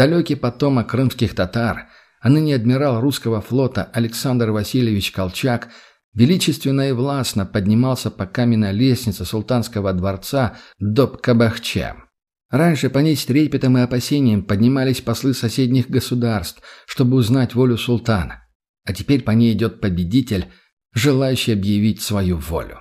Далекий потомок крымских татар, а ныне адмирал русского флота Александр Васильевич Колчак величественно и властно поднимался по каменной лестнице султанского дворца до Кабахча. Раньше по ней с трепетом и опасением поднимались послы соседних государств, чтобы узнать волю султана. А теперь по ней идет победитель, желающий объявить свою волю.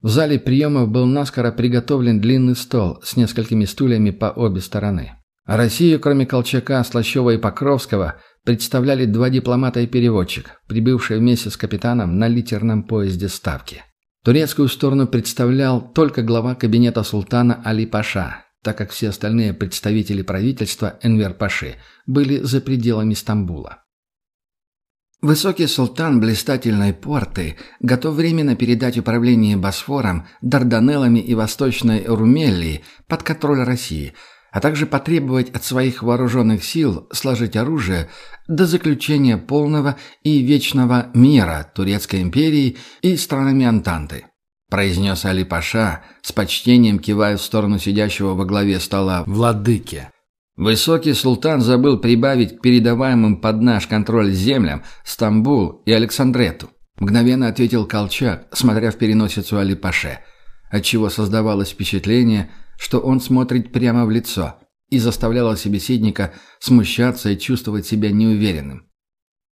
В зале приемов был наскоро приготовлен длинный стол с несколькими стульями по обе стороны. А Россию, кроме Колчака, Слащева и Покровского, представляли два дипломата и переводчик, прибывшие вместе с капитаном на литерном поезде Ставки. Турецкую сторону представлял только глава кабинета султана Али Паша, так как все остальные представители правительства Энвер Паши были за пределами Стамбула. Высокий султан блистательной порты готов временно передать управление Босфором, Дарданеллами и Восточной Румелии под контроль России, а также потребовать от своих вооруженных сил сложить оружие до заключения полного и вечного мира Турецкой империи и странами Антанты произнес Али Паша, с почтением кивая в сторону сидящего во главе стола владыки. Высокий султан забыл прибавить к передаваемым под наш контроль землям Стамбул и Александрету. Мгновенно ответил Колчак, смотря в переносицу Али Паше, отчего создавалось впечатление, что он смотрит прямо в лицо и заставляло собеседника смущаться и чувствовать себя неуверенным.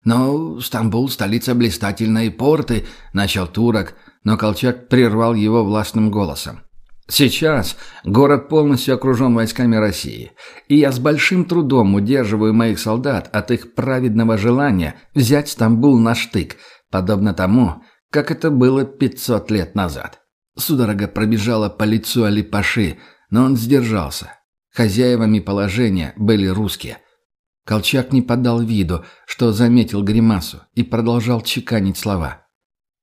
«Но Стамбул – столица блистательной порты», – начал турок, но Колчак прервал его властным голосом. «Сейчас город полностью окружен войсками России, и я с большим трудом удерживаю моих солдат от их праведного желания взять Стамбул на штык, подобно тому, как это было 500 лет назад». Судорога пробежала по лицу Али-Паши, но он сдержался. Хозяевами положения были русские. Колчак не подал виду, что заметил гримасу, и продолжал чеканить слова.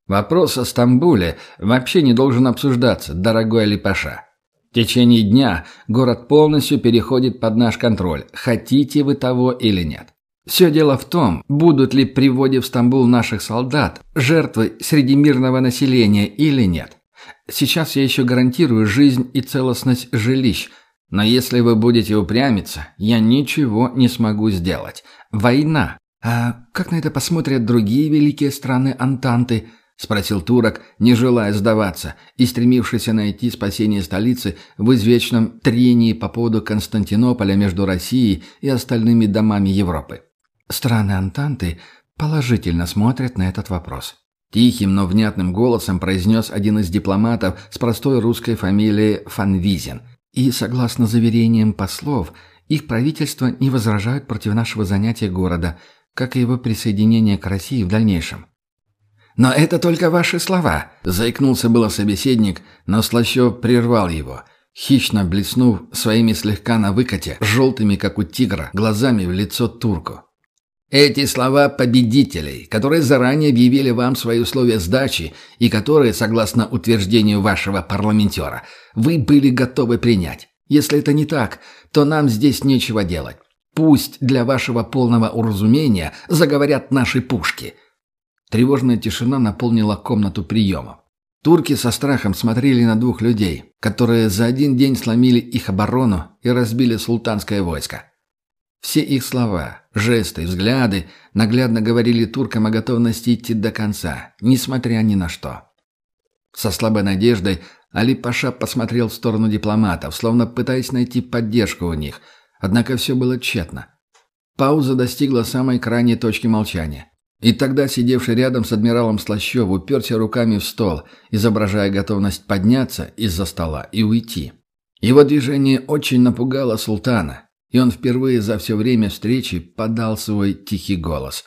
Вопрос о Стамбуле вообще не должен обсуждаться, дорогой Алипаша. В течение дня город полностью переходит под наш контроль, хотите вы того или нет. Все дело в том, будут ли при вводе в Стамбул наших солдат жертвы среди мирного населения или нет. Сейчас я еще гарантирую жизнь и целостность жилищ, но если вы будете упрямиться, я ничего не смогу сделать. Война. А как на это посмотрят другие великие страны Антанты –— спросил турок, не желая сдаваться, и стремившийся найти спасение столицы в извечном трении по поводу Константинополя между Россией и остальными домами Европы. Страны Антанты положительно смотрят на этот вопрос. Тихим, но внятным голосом произнес один из дипломатов с простой русской фамилией Фанвизин. И, согласно заверениям послов, их правительство не возражают против нашего занятия города, как и его присоединения к России в дальнейшем. «Но это только ваши слова», — заикнулся было собеседник, но Слащев прервал его, хищно блеснув своими слегка на выкате, желтыми, как у тигра, глазами в лицо турку. «Эти слова победителей, которые заранее объявили вам свои условия сдачи и которые, согласно утверждению вашего парламентера, вы были готовы принять. Если это не так, то нам здесь нечего делать. Пусть для вашего полного уразумения заговорят наши пушки». Тревожная тишина наполнила комнату приема. Турки со страхом смотрели на двух людей, которые за один день сломили их оборону и разбили султанское войско. Все их слова, жесты, взгляды наглядно говорили туркам о готовности идти до конца, несмотря ни на что. Со слабой надеждой Али Паша посмотрел в сторону дипломатов, словно пытаясь найти поддержку у них, однако все было тщетно. Пауза достигла самой крайней точки молчания. И тогда сидевший рядом с адмиралом Слащев уперся руками в стол, изображая готовность подняться из-за стола и уйти. Его движение очень напугало султана, и он впервые за все время встречи подал свой тихий голос.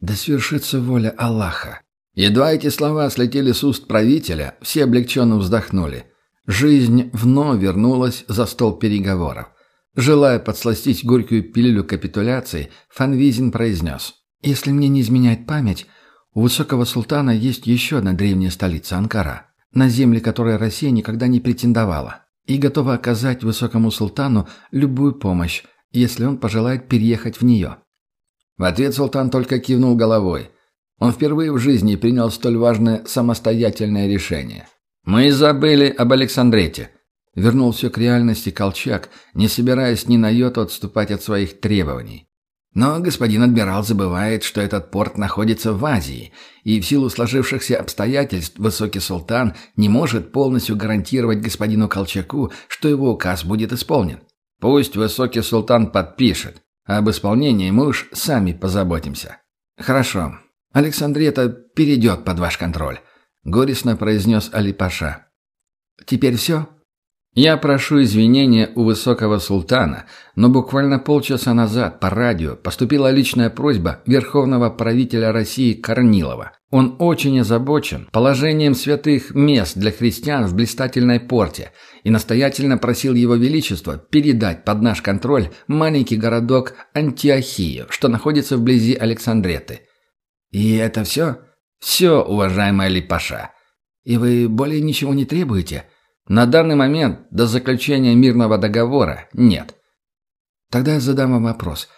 «Да свершится воля Аллаха». Едва эти слова слетели с уст правителя, все облегченно вздохнули. Жизнь вновь вернулась за стол переговоров. Желая подсластить горькую пилюлю капитуляции, Фанвизин произнес – если мне не изменяет память, у высокого султана есть еще одна древняя столица – Анкара, на земли которой Россия никогда не претендовала, и готова оказать высокому султану любую помощь, если он пожелает переехать в нее. В ответ султан только кивнул головой. Он впервые в жизни принял столь важное самостоятельное решение. «Мы забыли об Александрете», – Вернул все к реальности Колчак, не собираясь ни на йоту отступать от своих требований. Но господин адмирал забывает, что этот порт находится в Азии, и в силу сложившихся обстоятельств высокий султан не может полностью гарантировать господину Колчаку, что его указ будет исполнен. Пусть высокий султан подпишет, а об исполнении мы уж сами позаботимся. Хорошо. Александрета перейдет под ваш контроль, горестно произнес Али-Паша. Теперь все? Я прошу извинения у высокого султана, но буквально полчаса назад по радио поступила личная просьба верховного правителя России Корнилова. Он очень озабочен положением святых мест для христиан в блистательной порте и настоятельно просил его величество передать под наш контроль маленький городок Антиохию, что находится вблизи Александреты. И это все? Все, уважаемая Липаша. И вы более ничего не требуете? — на данный момент, до заключения мирного договора, нет. Тогда я задам вам вопрос.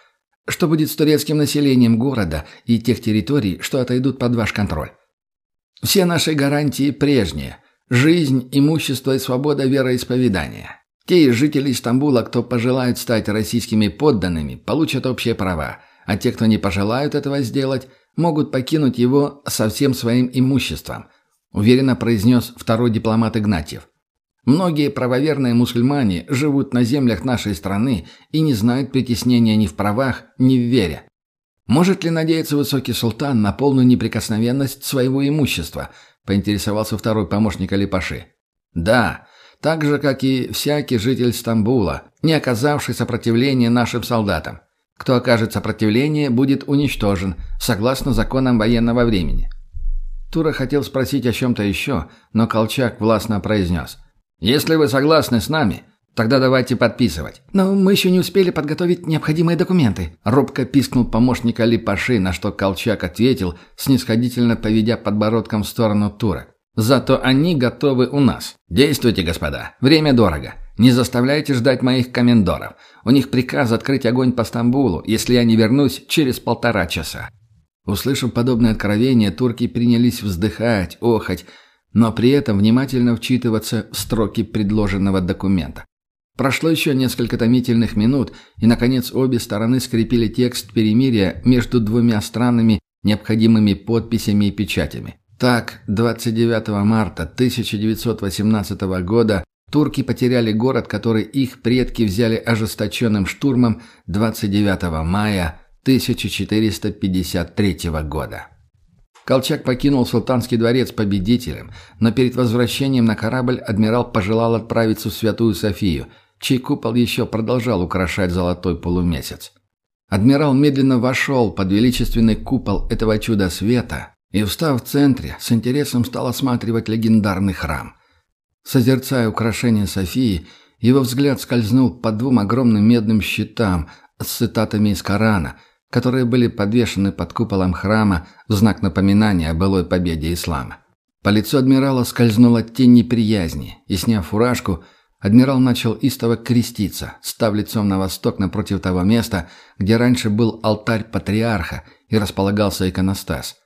Что будет с турецким населением города и тех территорий, что отойдут под ваш контроль? Все наши гарантии прежние. Жизнь, имущество и свобода вероисповедания. Те из жителей Стамбула, кто пожелают стать российскими подданными, получат общие права, а те, кто не пожелают этого сделать, могут покинуть его со всем своим имуществом, уверенно произнес второй дипломат Игнатьев. Многие правоверные мусульмане живут на землях нашей страны и не знают притеснения ни в правах, ни в вере. Может ли надеяться высокий султан на полную неприкосновенность своего имущества, поинтересовался второй помощник Алипаши. Да, так же, как и всякий житель Стамбула, не оказавший сопротивления нашим солдатам. Кто окажет сопротивление, будет уничтожен, согласно законам военного времени. Тура хотел спросить о чем-то еще, но Колчак властно произнес – если вы согласны с нами, тогда давайте подписывать. Но мы еще не успели подготовить необходимые документы. Робко пискнул помощник Али Паши, на что Колчак ответил, снисходительно поведя подбородком в сторону Тура. Зато они готовы у нас. Действуйте, господа. Время дорого. Не заставляйте ждать моих комендоров. У них приказ открыть огонь по Стамбулу, если я не вернусь через полтора часа. Услышав подобное откровение, турки принялись вздыхать, охать, но при этом внимательно вчитываться в строки предложенного документа. Прошло еще несколько томительных минут, и, наконец, обе стороны скрепили текст перемирия между двумя странами необходимыми подписями и печатями. Так, 29 марта 1918 года турки потеряли город, который их предки взяли ожесточенным штурмом 29 мая 1453 года. Колчак покинул султанский дворец победителем, но перед возвращением на корабль адмирал пожелал отправиться в Святую Софию, чей купол еще продолжал украшать золотой полумесяц. Адмирал медленно вошел под величественный купол этого чуда света и, встав в центре, с интересом стал осматривать легендарный храм. Созерцая украшение Софии, его взгляд скользнул по двум огромным медным щитам с цитатами из Корана – которые были подвешены под куполом храма в знак напоминания о былой победе ислама. По лицу адмирала скользнула тень неприязни, и, сняв фуражку, адмирал начал истово креститься, став лицом на восток напротив того места, где раньше был алтарь патриарха и располагался иконостас.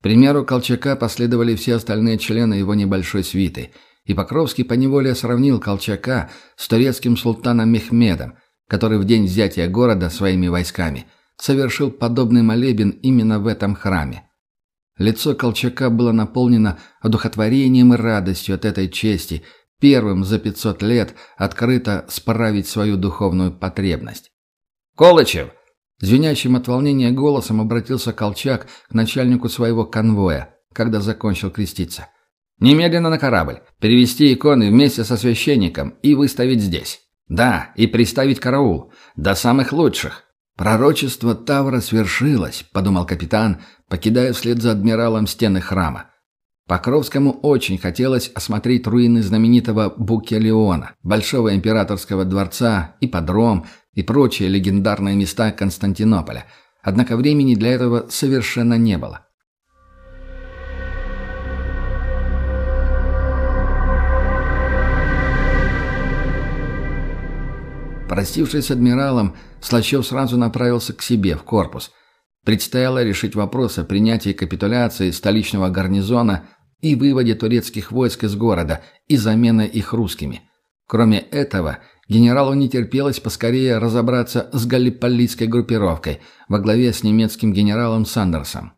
К примеру Колчака последовали все остальные члены его небольшой свиты, и Покровский поневоле сравнил Колчака с турецким султаном Мехмедом, который в день взятия города своими войсками – совершил подобный молебен именно в этом храме. Лицо Колчака было наполнено одухотворением и радостью от этой чести, первым за 500 лет открыто справить свою духовную потребность. «Колычев!» Звенящим от волнения голосом обратился Колчак к начальнику своего конвоя, когда закончил креститься. «Немедленно на корабль, перевести иконы вместе со священником и выставить здесь. Да, и приставить караул. До самых лучших. «Пророчество Тавра свершилось», — подумал капитан, покидая вслед за адмиралом стены храма. Покровскому очень хотелось осмотреть руины знаменитого Букелеона, Большого императорского дворца, ипподром и прочие легендарные места Константинополя. Однако времени для этого совершенно не было. Простившись с адмиралом, Слащев сразу направился к себе, в корпус. Предстояло решить вопрос о принятии капитуляции столичного гарнизона и выводе турецких войск из города и замены их русскими. Кроме этого, генералу не терпелось поскорее разобраться с галлиполитской группировкой во главе с немецким генералом Сандерсом.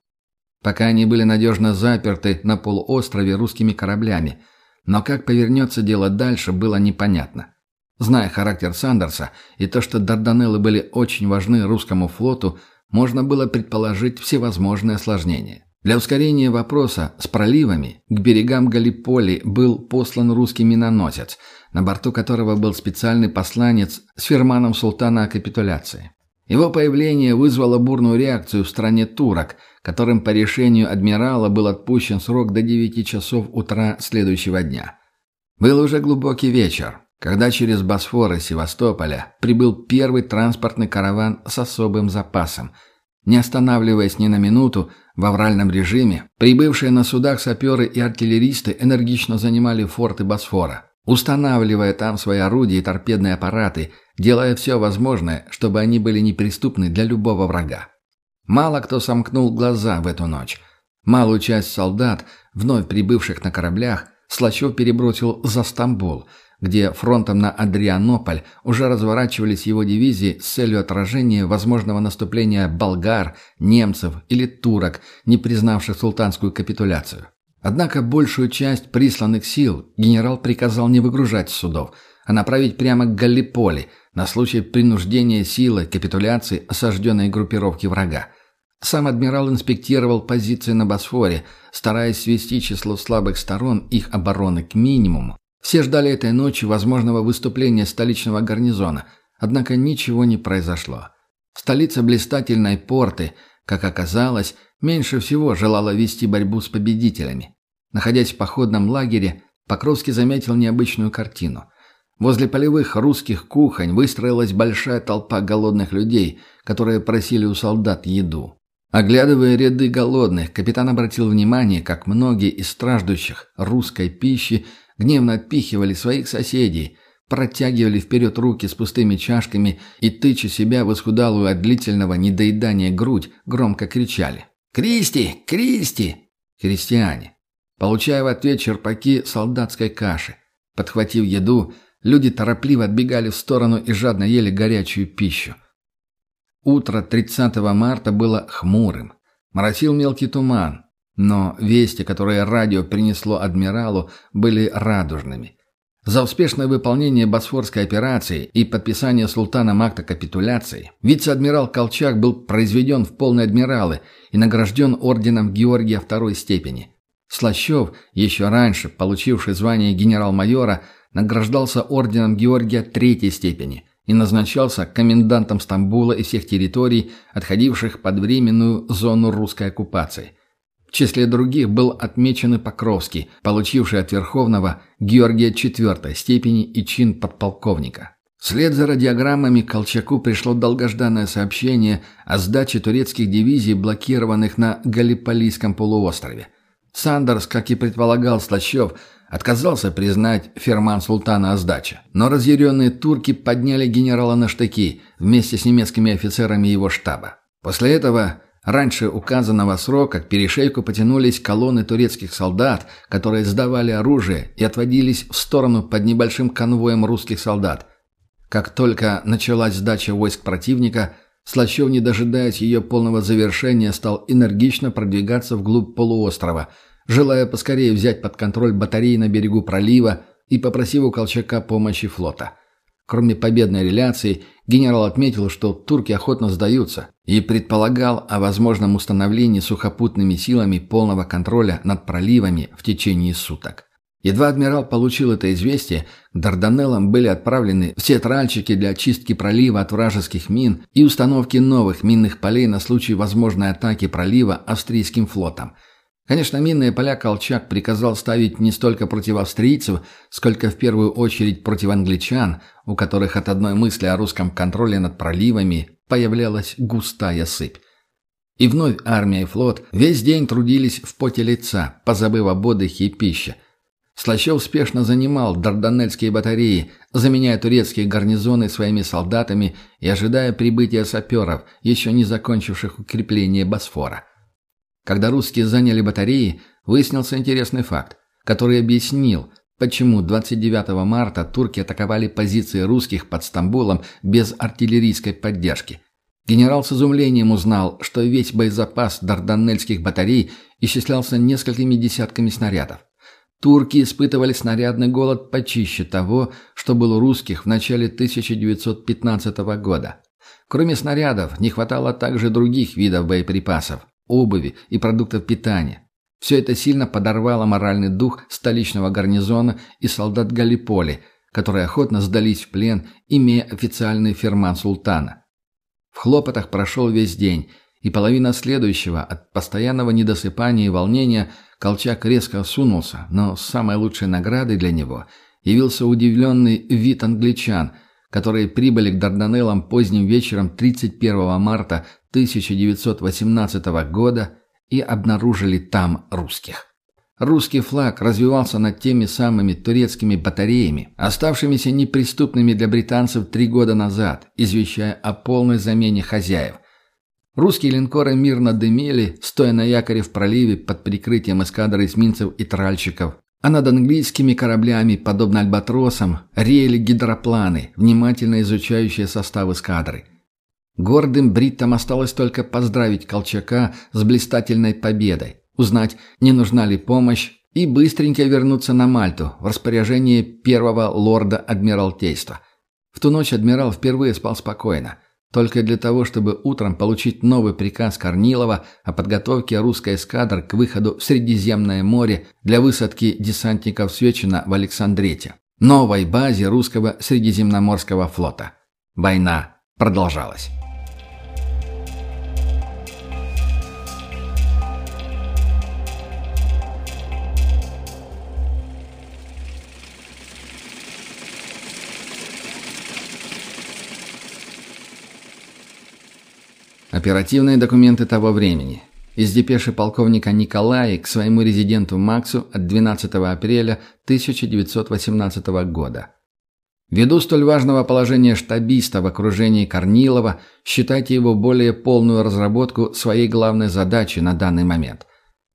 Пока они были надежно заперты на полуострове русскими кораблями, но как повернется дело дальше, было непонятно. Зная характер Сандерса и то, что Дарданеллы были очень важны русскому флоту, можно было предположить всевозможные осложнения. Для ускорения вопроса с проливами к берегам Галиполи был послан русский миноносец, на борту которого был специальный посланец с ферманом султана о капитуляции. Его появление вызвало бурную реакцию в стране турок, которым по решению адмирала был отпущен срок до 9 часов утра следующего дня. Был уже глубокий вечер, когда через Босфор и Севастополя прибыл первый транспортный караван с особым запасом – не останавливаясь ни на минуту, в авральном режиме, прибывшие на судах саперы и артиллеристы энергично занимали форты Босфора, устанавливая там свои орудия и торпедные аппараты, делая все возможное, чтобы они были неприступны для любого врага. Мало кто сомкнул глаза в эту ночь. Малую часть солдат, вновь прибывших на кораблях, Слащев перебросил за Стамбул – где фронтом на Адрианополь уже разворачивались его дивизии с целью отражения возможного наступления болгар, немцев или турок, не признавших султанскую капитуляцию. Однако большую часть присланных сил генерал приказал не выгружать с судов, а направить прямо к Галлиполи на случай принуждения силы капитуляции осажденной группировки врага. Сам адмирал инспектировал позиции на Босфоре, стараясь свести число слабых сторон их обороны к минимуму все ждали этой ночи возможного выступления столичного гарнизона, однако ничего не произошло. Столица блистательной порты, как оказалось, меньше всего желала вести борьбу с победителями. Находясь в походном лагере, Покровский заметил необычную картину. Возле полевых русских кухонь выстроилась большая толпа голодных людей, которые просили у солдат еду. Оглядывая ряды голодных, капитан обратил внимание, как многие из страждущих русской пищи гневно отпихивали своих соседей, протягивали вперед руки с пустыми чашками и, тыча себя в исхудалую от длительного недоедания грудь, громко кричали. «Кристи! Кристи!» Христиане. Получая в ответ черпаки солдатской каши. Подхватив еду, люди торопливо отбегали в сторону и жадно ели горячую пищу. Утро 30 марта было хмурым. Моросил мелкий туман, но вести, которые радио принесло адмиралу, были радужными. За успешное выполнение Босфорской операции и подписание султаном акта капитуляции вице-адмирал Колчак был произведен в полные адмиралы и награжден орденом Георгия второй степени. Слащев, еще раньше получивший звание генерал-майора, награждался орденом Георгия третьей степени и назначался комендантом Стамбула и всех территорий, отходивших под временную зону русской оккупации – в числе других был отмечен и Покровский, получивший от Верховного Георгия IV степени и чин подполковника. Вслед за радиограммами Колчаку пришло долгожданное сообщение о сдаче турецких дивизий, блокированных на Галиполийском полуострове. Сандерс, как и предполагал Слащев, отказался признать ферман султана о сдаче. Но разъяренные турки подняли генерала на штыки вместе с немецкими офицерами его штаба. После этого Раньше указанного срока к перешейку потянулись колонны турецких солдат, которые сдавали оружие и отводились в сторону под небольшим конвоем русских солдат. Как только началась сдача войск противника, Слащев, не дожидаясь ее полного завершения, стал энергично продвигаться вглубь полуострова, желая поскорее взять под контроль батареи на берегу пролива и попросив у Колчака помощи флота – Кроме победной реляции, генерал отметил, что турки охотно сдаются и предполагал о возможном установлении сухопутными силами полного контроля над проливами в течение суток. Едва адмирал получил это известие, к Дарданеллам были отправлены все тральщики для очистки пролива от вражеских мин и установки новых минных полей на случай возможной атаки пролива австрийским флотом – Конечно, минные поля Колчак приказал ставить не столько против австрийцев, сколько в первую очередь против англичан, у которых от одной мысли о русском контроле над проливами появлялась густая сыпь. И вновь армия и флот весь день трудились в поте лица, позабыв об отдыхе и пище. Слащев успешно занимал Дарданельские батареи, заменяя турецкие гарнизоны своими солдатами и ожидая прибытия саперов, еще не закончивших укрепление Босфора. Когда русские заняли батареи, выяснился интересный факт, который объяснил, Почему 29 марта турки атаковали позиции русских под Стамбулом без артиллерийской поддержки? Генерал с изумлением узнал, что весь боезапас дарданельских батарей исчислялся несколькими десятками снарядов. Турки испытывали снарядный голод почище того, что был у русских в начале 1915 года. Кроме снарядов, не хватало также других видов боеприпасов, обуви и продуктов питания. Все это сильно подорвало моральный дух столичного гарнизона и солдат Галиполи, которые охотно сдались в плен, имея официальный ферман султана. В хлопотах прошел весь день, и половина следующего от постоянного недосыпания и волнения Колчак резко осунулся, но самой лучшей наградой для него явился удивленный вид англичан, которые прибыли к Дарданеллам поздним вечером 31 марта 1918 года и обнаружили там русских. Русский флаг развивался над теми самыми турецкими батареями, оставшимися неприступными для британцев три года назад, извещая о полной замене хозяев. Русские линкоры мирно дымели, стоя на якоре в проливе под прикрытием эскадры эсминцев и тральщиков, а над английскими кораблями, подобно альбатросам, реяли гидропланы, внимательно изучающие состав эскадры. Гордым бриттам осталось только поздравить Колчака с блистательной победой узнать, не нужна ли помощь, и быстренько вернуться на Мальту в распоряжение первого лорда Адмиралтейства. В ту ночь адмирал впервые спал спокойно, только для того, чтобы утром получить новый приказ Корнилова о подготовке русской эскадры к выходу в Средиземное море для высадки десантников Свечина в Александрете, новой базе русского Средиземноморского флота. Война продолжалась. Оперативные документы того времени. Из депеши полковника Николая к своему резиденту Максу от 12 апреля 1918 года. Ввиду столь важного положения штабиста в окружении Корнилова, считайте его более полную разработку своей главной задачи на данный момент.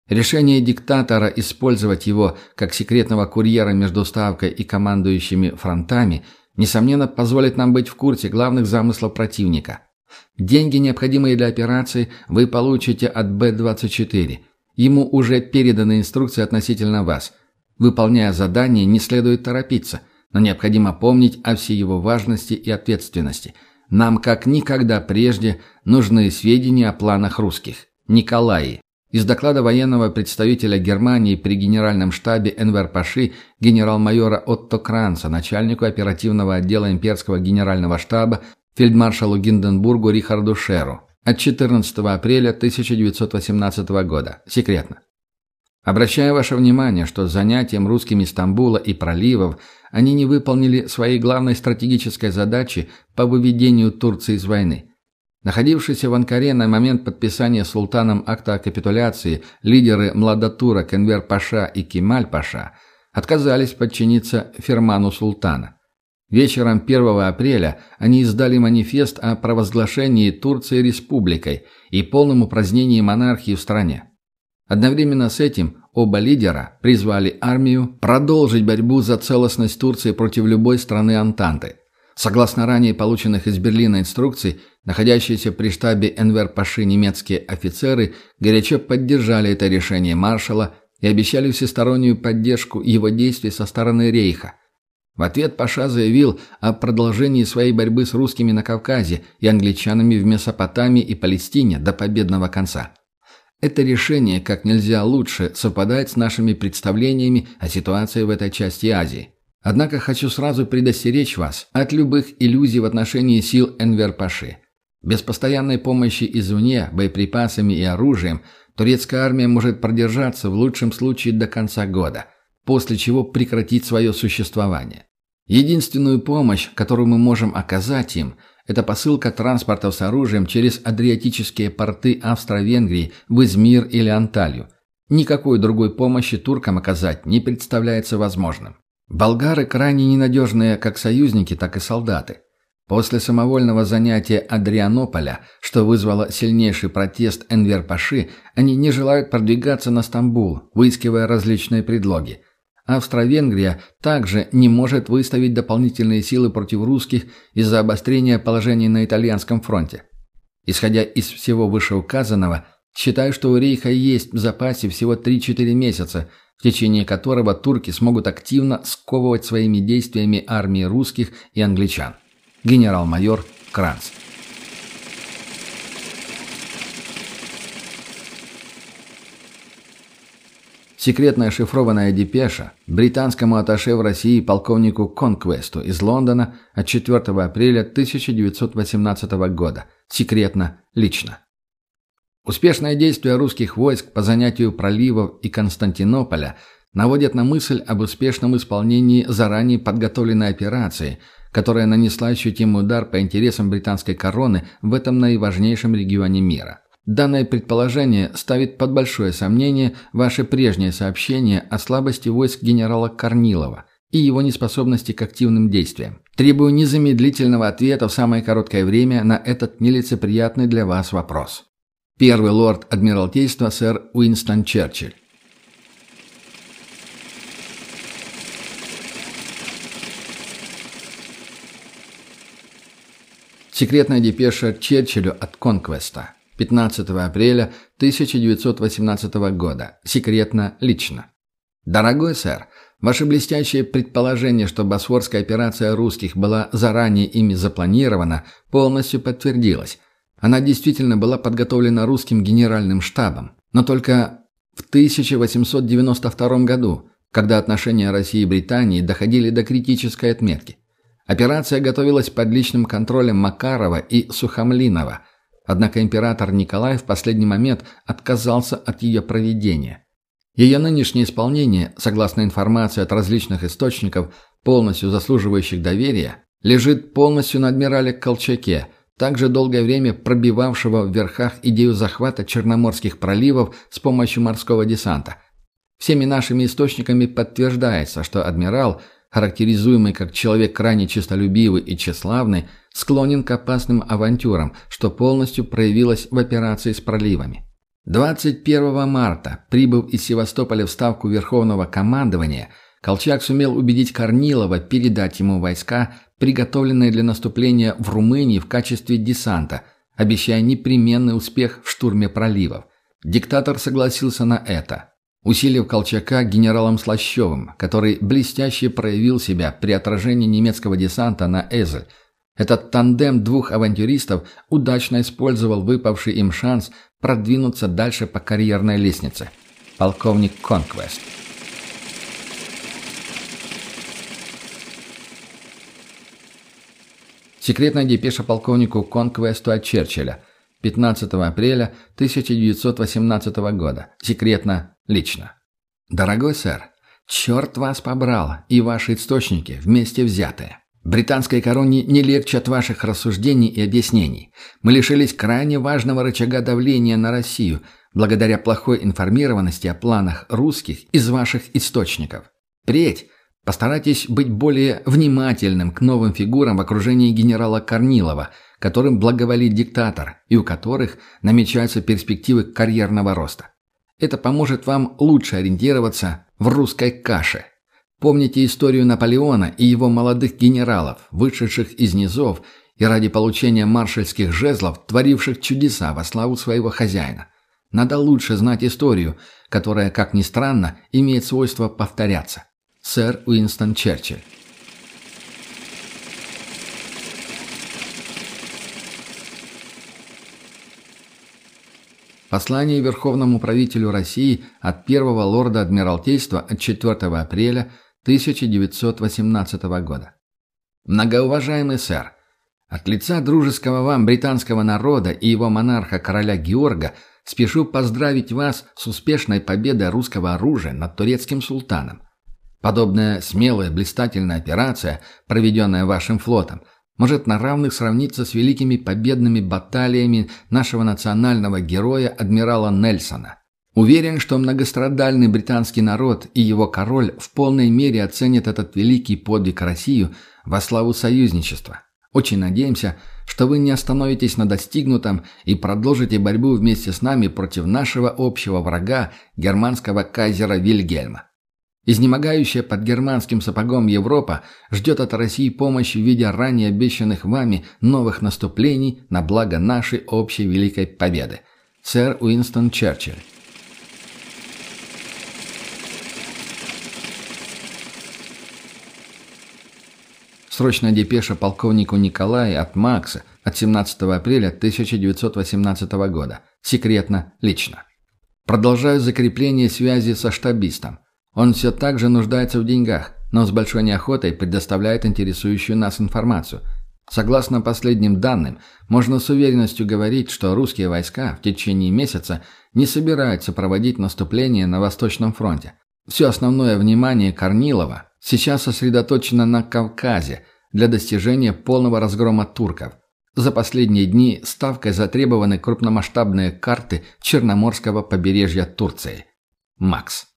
Решение диктатора использовать его как секретного курьера между Ставкой и командующими фронтами, несомненно, позволит нам быть в курсе главных замыслов противника – Деньги, необходимые для операции, вы получите от Б-24. Ему уже переданы инструкции относительно вас. Выполняя задание, не следует торопиться, но необходимо помнить о всей его важности и ответственности. Нам, как никогда прежде, нужны сведения о планах русских. Николаи. Из доклада военного представителя Германии при генеральном штабе Энвер Паши генерал-майора Отто Кранца, начальнику оперативного отдела имперского генерального штаба фельдмаршалу Гинденбургу Рихарду Шеру от 14 апреля 1918 года. Секретно. Обращаю ваше внимание, что с занятием русскими Стамбула и проливов они не выполнили своей главной стратегической задачи по выведению Турции из войны. Находившиеся в Анкаре на момент подписания султаном акта о капитуляции лидеры Младатура Кенвер-Паша и Кемаль-Паша отказались подчиниться ферману султана. Вечером 1 апреля они издали манифест о провозглашении Турции республикой и полном упразднении монархии в стране. Одновременно с этим оба лидера призвали армию продолжить борьбу за целостность Турции против любой страны Антанты. Согласно ранее полученных из Берлина инструкций, находящиеся при штабе Энвер Паши немецкие офицеры горячо поддержали это решение маршала и обещали всестороннюю поддержку его действий со стороны Рейха. В ответ Паша заявил о продолжении своей борьбы с русскими на Кавказе и англичанами в Месопотамии и Палестине до победного конца. Это решение как нельзя лучше совпадает с нашими представлениями о ситуации в этой части Азии. Однако хочу сразу предостеречь вас от любых иллюзий в отношении сил Энвер-Паши. Без постоянной помощи извне, боеприпасами и оружием, турецкая армия может продержаться в лучшем случае до конца года, после чего прекратить свое существование. Единственную помощь, которую мы можем оказать им, это посылка транспортов с оружием через адриатические порты Австро-Венгрии в Измир или Анталью. Никакой другой помощи туркам оказать не представляется возможным. Болгары крайне ненадежные как союзники, так и солдаты. После самовольного занятия Адрианополя, что вызвало сильнейший протест Энвер-Паши, они не желают продвигаться на Стамбул, выискивая различные предлоги – Австро-Венгрия также не может выставить дополнительные силы против русских из-за обострения положения на итальянском фронте. Исходя из всего вышеуказанного, считаю, что у Рейха есть в запасе всего 3-4 месяца, в течение которого турки смогут активно сковывать своими действиями армии русских и англичан. Генерал-майор Кранц. Секретная шифрованная депеша британскому атташе в России полковнику Конквесту из Лондона от 4 апреля 1918 года. Секретно, лично. Успешное действие русских войск по занятию проливов и Константинополя наводят на мысль об успешном исполнении заранее подготовленной операции, которая нанесла ощутимый удар по интересам британской короны в этом наиважнейшем регионе мира. Данное предположение ставит под большое сомнение ваше прежнее сообщение о слабости войск генерала Корнилова и его неспособности к активным действиям. Требую незамедлительного ответа в самое короткое время на этот нелицеприятный для вас вопрос. Первый лорд Адмиралтейства сэр Уинстон Черчилль. Секретная депеша Черчиллю от Конквеста. 15 апреля 1918 года. Секретно, лично. Дорогой сэр, ваше блестящее предположение, что Босфорская операция русских была заранее ими запланирована, полностью подтвердилось. Она действительно была подготовлена русским генеральным штабом. Но только в 1892 году, когда отношения России и Британии доходили до критической отметки. Операция готовилась под личным контролем Макарова и Сухомлинова – Однако император Николай в последний момент отказался от ее проведения. Ее нынешнее исполнение, согласно информации от различных источников, полностью заслуживающих доверия, лежит полностью на адмирале Колчаке, также долгое время пробивавшего в верхах идею захвата черноморских проливов с помощью морского десанта. Всеми нашими источниками подтверждается, что адмирал, характеризуемый как человек крайне честолюбивый и тщеславный, склонен к опасным авантюрам, что полностью проявилось в операции с проливами. 21 марта, прибыв из Севастополя в ставку Верховного командования, Колчак сумел убедить Корнилова передать ему войска, приготовленные для наступления в Румынии в качестве десанта, обещая непременный успех в штурме проливов. Диктатор согласился на это, усилив Колчака генералом Слащевым, который блестяще проявил себя при отражении немецкого десанта на Эзель, этот тандем двух авантюристов удачно использовал выпавший им шанс продвинуться дальше по карьерной лестнице. Полковник Конквест. Секретная депеша полковнику Конквесту от Черчилля. 15 апреля 1918 года. Секретно, лично. Дорогой сэр, черт вас побрал и ваши источники вместе взятые. Британской короне не легче от ваших рассуждений и объяснений. Мы лишились крайне важного рычага давления на Россию, благодаря плохой информированности о планах русских из ваших источников. Впредь постарайтесь быть более внимательным к новым фигурам в окружении генерала Корнилова, которым благоволит диктатор и у которых намечаются перспективы карьерного роста. Это поможет вам лучше ориентироваться в русской каше. Помните историю Наполеона и его молодых генералов, вышедших из низов и ради получения маршальских жезлов, творивших чудеса во славу своего хозяина. Надо лучше знать историю, которая, как ни странно, имеет свойство повторяться. Сэр Уинстон Черчилль. Послание Верховному правителю России от первого лорда Адмиралтейства от 4 апреля 1918 года. Многоуважаемый сэр, от лица дружеского вам британского народа и его монарха короля Георга спешу поздравить вас с успешной победой русского оружия над турецким султаном. Подобная смелая блистательная операция, проведенная вашим флотом, может на равных сравниться с великими победными баталиями нашего национального героя адмирала Нельсона. Уверен, что многострадальный британский народ и его король в полной мере оценят этот великий подвиг Россию во славу союзничества. Очень надеемся, что вы не остановитесь на достигнутом и продолжите борьбу вместе с нами против нашего общего врага, германского кайзера Вильгельма. Изнемогающая под германским сапогом Европа ждет от России помощи в виде ранее обещанных вами новых наступлений на благо нашей общей великой победы. Сэр Уинстон Черчилль. Срочная депеша полковнику Николаю от Макса от 17 апреля 1918 года. Секретно, лично. Продолжаю закрепление связи со штабистом. Он все так же нуждается в деньгах, но с большой неохотой предоставляет интересующую нас информацию. Согласно последним данным, можно с уверенностью говорить, что русские войска в течение месяца не собираются проводить наступление на Восточном фронте. Все основное внимание Корнилова сейчас сосредоточено на Кавказе для достижения полного разгрома турков. За последние дни ставкой затребованы крупномасштабные карты Черноморского побережья Турции. Макс.